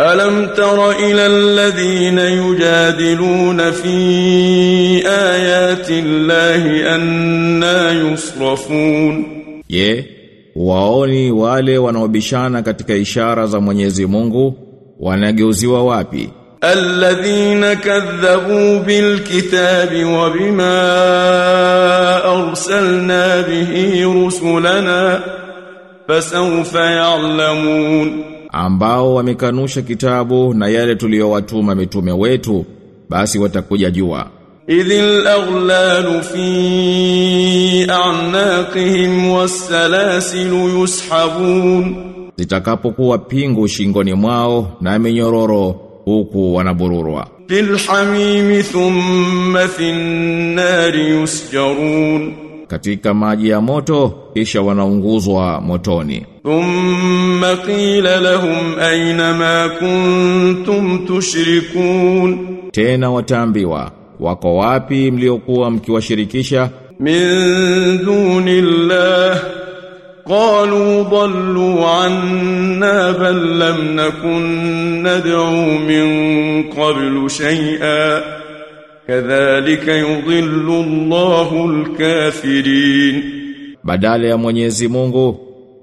ألم تر إلى الذين يجادلون في آيات الله أنا يصرفون Je, waoni wale wanaobishana katika ishara za Mwenyezi Mungu wanageuziwa wapi? الذين كذبوا بالكتاب وبما أرسلنا به رسلنا فسوف يعلمون ambao wamekanusha kitabu na yale tuliyowatuma mitume wetu basi watakuja jua. Idhil aghlalu fi a'naqihim wassalasilu yushabun. Zitakapokuwa pingu shingoni mwao na minyororo huku wanabururwa. Fil hamim thumma fin nari yusjarun. Katika maji ya moto kisha wanaunguzwa motoni. ثم قيل لهم أين ما كنتم تشركون tena wataambiwa wako wapi mliokuwa mkiwashirikisha? من دون الله قالوا ضلوا عنا بل لم نكن ندعو من قبل شيئا كذلك يضل الله الكافرين badala ya Mwenyezi Mungu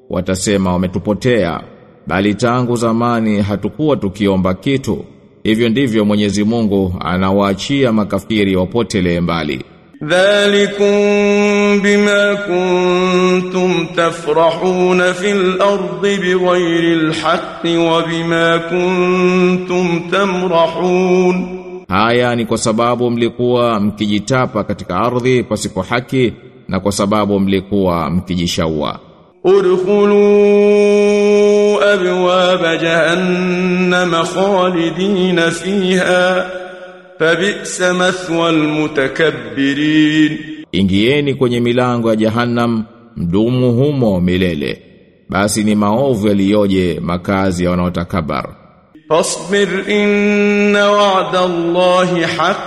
watasema wametupotea. Bali tangu zamani hatukuwa tukiomba kitu. Hivyo ndivyo Mwenyezi Mungu anawaachia makafiri wapotelee mbali. Dhalikum bima kuntum tafrahun fil ardi bighayri alhaqqi wa bima kuntum tamrahun. Haya ni kwa sababu mlikuwa mkijitapa katika ardhi pasipo haki na kwa sababu mlikuwa mkijishaua. Udkhulu abwab jahannam khalidin fiha fabi'sa mathwa almutakabbirin ingieni kwenye milango ya jahannam mdumu humo milele. Basi ni maovu yaliyoje makazi ya wanaotakabar. Fasbir inna wa'da allahi haqq.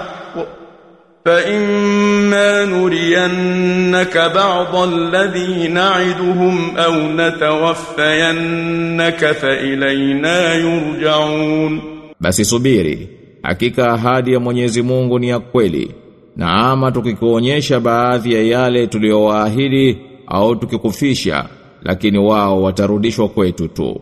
فإما نرينك بعض الذي نعدهم أو نتوفينك فإلينا يرجعون basi subiri hakika ahadi ya Mwenyezi Mungu ni ya kweli na ama tukikuonyesha baadhi ya yale tuliyowaahidi au tukikufisha lakini wao watarudishwa kwetu tu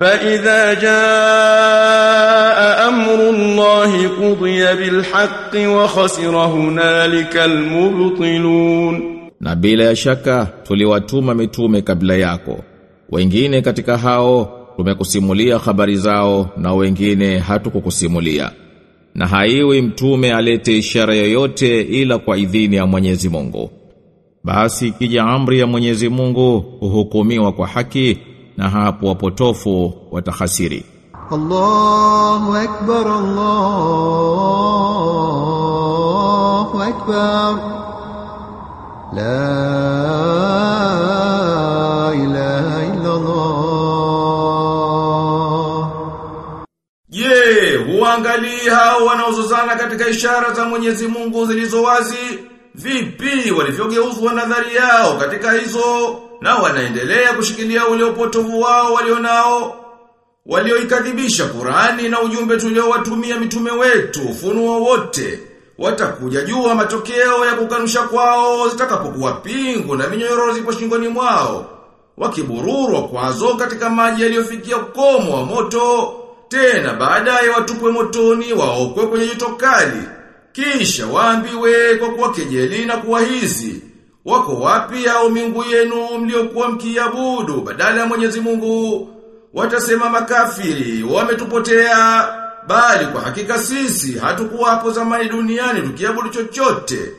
فإذا جاء أمر الله قضي بالحق وخسر هنالك المبطلون na bila ya shaka tuliwatuma mitume kabla yako wengine katika hao tumekusimulia habari zao na wengine hatukukusimulia na haiwi mtume alete ishara yoyote ila kwa idhini ya Mwenyezi Mungu basi ikija amri ya Mwenyezi Mungu huhukumiwa kwa haki na hapo wapotofu watahasiri. Allahu akbar Allahu akbar. La ilaha illa Allah Ye yeah, huangalii hao wanaozozana katika ishara za Mwenyezi Mungu zilizowazi Vipi walivyogeuzwa nadhari yao katika hizo na wanaendelea kushikilia ule upotovu wao walionao? Walioikadhibisha Qurani na ujumbe tuliowatumia mitume wetu ufunuo wote watakuja jua matokeo ya kukanusha kwao zitakapokuwa pingu na minyororo zipo shingoni mwao wakibururwa kwazo katika maji yaliyofikia ukomo wa moto tena baadaye watupwe motoni waokwe kwenye joto kali kisha waambiwe kwa kuwa kejeli na kuwa hizi. wako wapi au mingu yenu mliokuwa mkiabudu badala ya Mwenyezi Mungu watasema makafiri wametupotea bali kwa hakika sisi hatukuwa hapo zamani duniani tukiabudu chochote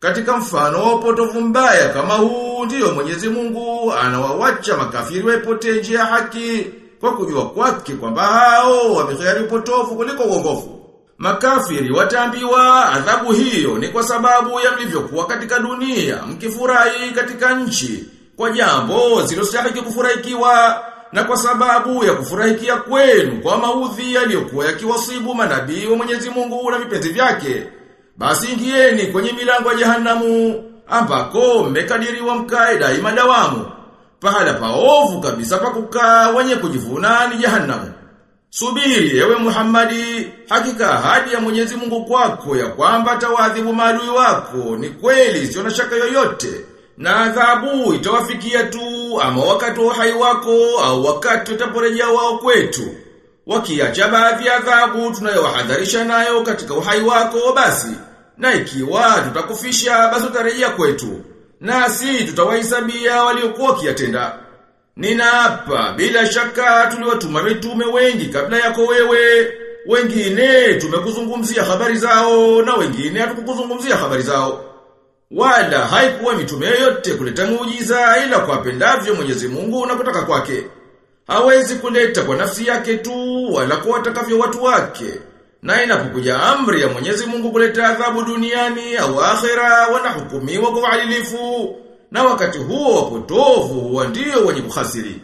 katika mfano wa upotovu mbaya kama huu ndiyo Mwenyezi Mungu anawawacha makafiri waipotee njia haki kwa kujua kwake kwamba hao wamehari upotovu kuliko uongofu. Makafiri wataambiwa adhabu hiyo ni kwa sababu ya mlivyokuwa katika dunia, mkifurahi katika nchi, kwa jambo zilostahili kufurahikiwa na kwa sababu ya kufurahikia kwenu kwa maudhi yaliyokuwa yakiwasibu manabii wa Mwenyezi Mungu na vipenzi vyake. Basi ingieni kwenye milango ya jehanamu ambako mmekadiriwa mkae daima dawamu. Pahala paovu kabisa pa wenye kujivuna ni jehanamu. Subiri ewe Muhammadi, hakika hadi ya Mwenyezi Mungu kwako ya kwamba atawadhibu maadui wako ni kweli sio na shaka yoyote. Na adhabu itawafikia tu ama wakati wa uhai wako au wakati utaporejea wao kwetu. Wakiacha baadhi ya adhabu tunayowahadharisha nayo katika uhai wako basi. Na ikiwa tutakufisha basi utarejea kwetu. Nasi tutawahesabia waliokuwa kiatenda. Ninaapa bila shaka tuliwatuma mitume wengi kabla yako wewe. Wengine tumekuzungumzia habari zao na wengine hatukukuzungumzia habari zao. Wala haikuwa mitume yote kuleta muujiza ila kwa pendavyo Mwenyezi Mungu na kutaka kwake. Hawezi kuleta kwa nafsi yake tu wala kwa watakavyo watu wake. Na inapokuja amri ya Mwenyezi Mungu kuleta adhabu duniani au akhera wanahukumiwa kwa uadilifu. Na wakati huo wapotovu huwa ndio wenye kuhasiri.